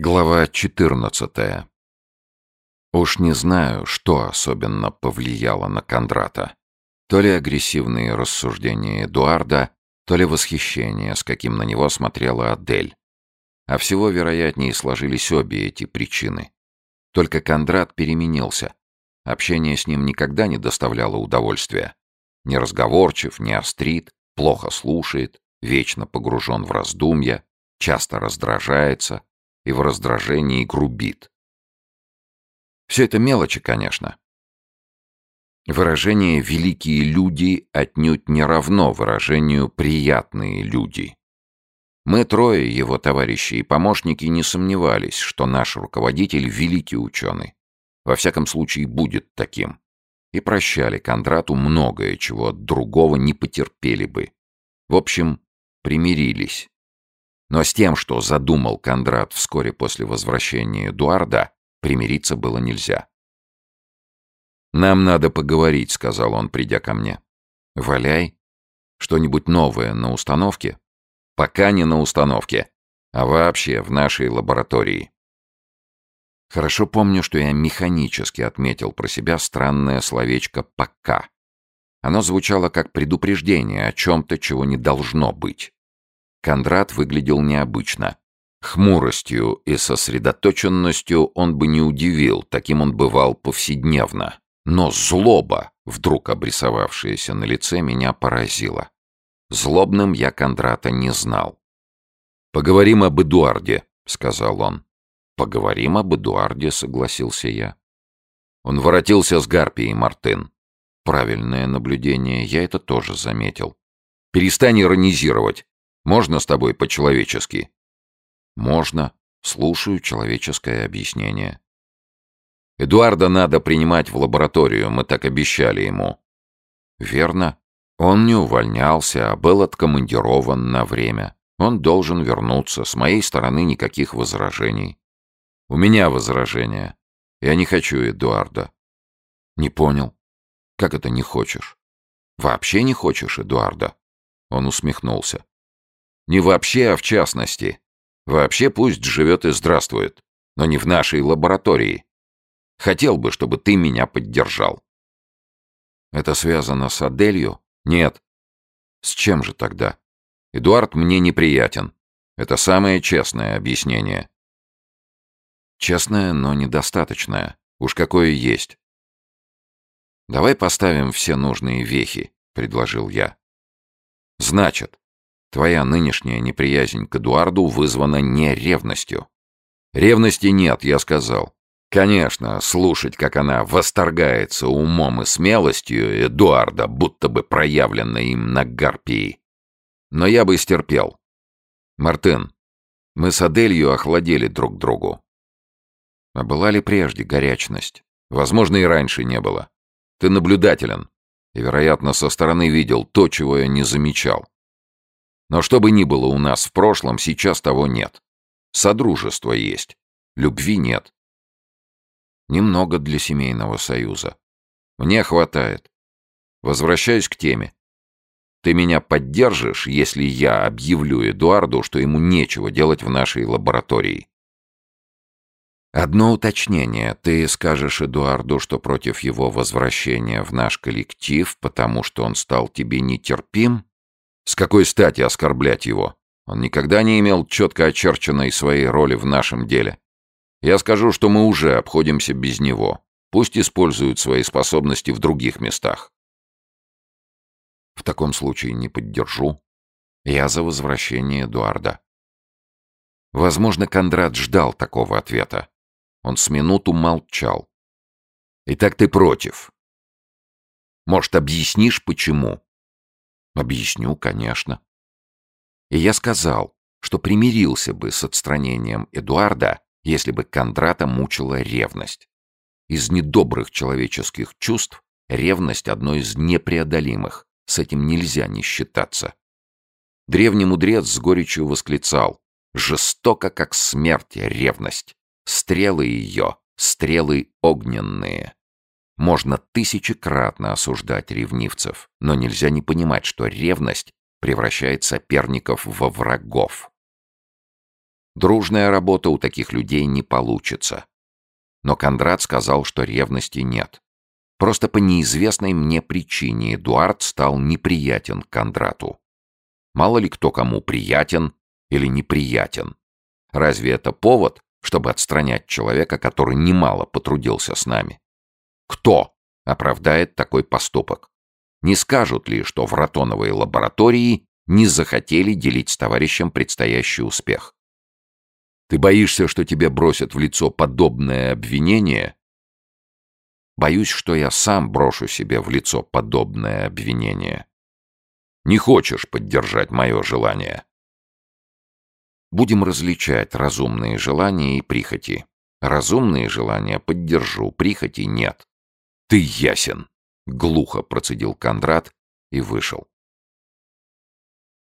Глава 14. Уж не знаю, что особенно повлияло на Кондрата. То ли агрессивные рассуждения Эдуарда, то ли восхищение, с каким на него смотрела Адель. А всего вероятнее сложились обе эти причины. Только Кондрат переменился. Общение с ним никогда не доставляло удовольствия. Неразговорчив, не острит, плохо слушает, вечно погружен в раздумья, часто раздражается — и в раздражении грубит. Все это мелочи, конечно. Выражение «великие люди» отнюдь не равно выражению «приятные люди». Мы трое, его товарищи и помощники, не сомневались, что наш руководитель — великий ученый. Во всяком случае, будет таким. И прощали Кондрату многое, чего другого не потерпели бы. В общем, примирились. Но с тем, что задумал Кондрат вскоре после возвращения Эдуарда, примириться было нельзя. «Нам надо поговорить», — сказал он, придя ко мне. «Валяй. Что-нибудь новое на установке?» «Пока не на установке, а вообще в нашей лаборатории». Хорошо помню, что я механически отметил про себя странное словечко «пока». Оно звучало как предупреждение о чем-то, чего не должно быть. Кондрат выглядел необычно. Хмуростью и сосредоточенностью он бы не удивил, таким он бывал повседневно. Но злоба, вдруг обрисовавшаяся на лице, меня поразила. Злобным я Кондрата не знал. «Поговорим об Эдуарде», — сказал он. «Поговорим об Эдуарде», — согласился я. Он воротился с Гарпией, Мартын. Правильное наблюдение, я это тоже заметил. «Перестань иронизировать. Можно с тобой по-человечески?» «Можно. Слушаю человеческое объяснение». «Эдуарда надо принимать в лабораторию, мы так обещали ему». «Верно. Он не увольнялся, а был откомандирован на время. Он должен вернуться. С моей стороны никаких возражений». «У меня возражения. Я не хочу Эдуарда». «Не понял. Как это не хочешь?» «Вообще не хочешь Эдуарда?» Он усмехнулся. Не вообще, а в частности. Вообще пусть живет и здравствует, но не в нашей лаборатории. Хотел бы, чтобы ты меня поддержал. Это связано с Аделью? Нет. С чем же тогда? Эдуард мне неприятен. Это самое честное объяснение. Честное, но недостаточное. Уж какое есть. Давай поставим все нужные вехи, предложил я. Значит, Твоя нынешняя неприязнь к Эдуарду вызвана не ревностью. Ревности нет, я сказал. Конечно, слушать, как она восторгается умом и смелостью Эдуарда, будто бы проявлено им на Гарпии. Но я бы стерпел. Мартын, мы с Аделью охладели друг другу. А была ли прежде горячность? Возможно, и раньше не было. Ты наблюдателен. И, вероятно, со стороны видел то, чего я не замечал. Но что бы ни было у нас в прошлом, сейчас того нет. Содружество есть. Любви нет. Немного для семейного союза. Мне хватает. Возвращаюсь к теме. Ты меня поддержишь, если я объявлю Эдуарду, что ему нечего делать в нашей лаборатории? Одно уточнение. Ты скажешь Эдуарду, что против его возвращения в наш коллектив, потому что он стал тебе нетерпим? С какой стати оскорблять его? Он никогда не имел четко очерченной своей роли в нашем деле. Я скажу, что мы уже обходимся без него. Пусть используют свои способности в других местах. В таком случае не поддержу. Я за возвращение Эдуарда. Возможно, Кондрат ждал такого ответа. Он с минуту молчал. «Итак, ты против. Может, объяснишь, почему?» Объясню, конечно. И я сказал, что примирился бы с отстранением Эдуарда, если бы Кондрата мучила ревность. Из недобрых человеческих чувств ревность одно из непреодолимых, с этим нельзя не считаться. Древний мудрец с горечью восклицал «Жестоко, как смерть, ревность! Стрелы ее, стрелы огненные!» Можно тысячекратно осуждать ревнивцев, но нельзя не понимать, что ревность превращает соперников во врагов. Дружная работа у таких людей не получится. Но Кондрат сказал, что ревности нет. Просто по неизвестной мне причине Эдуард стал неприятен Кондрату. Мало ли кто кому приятен или неприятен. Разве это повод, чтобы отстранять человека, который немало потрудился с нами? Кто оправдает такой поступок? Не скажут ли, что в Ротоновой лаборатории не захотели делить с товарищем предстоящий успех? Ты боишься, что тебе бросят в лицо подобное обвинение? Боюсь, что я сам брошу себе в лицо подобное обвинение. Не хочешь поддержать мое желание? Будем различать разумные желания и прихоти. Разумные желания поддержу, прихоти нет. Ты ясен, глухо процедил Кондрат и вышел.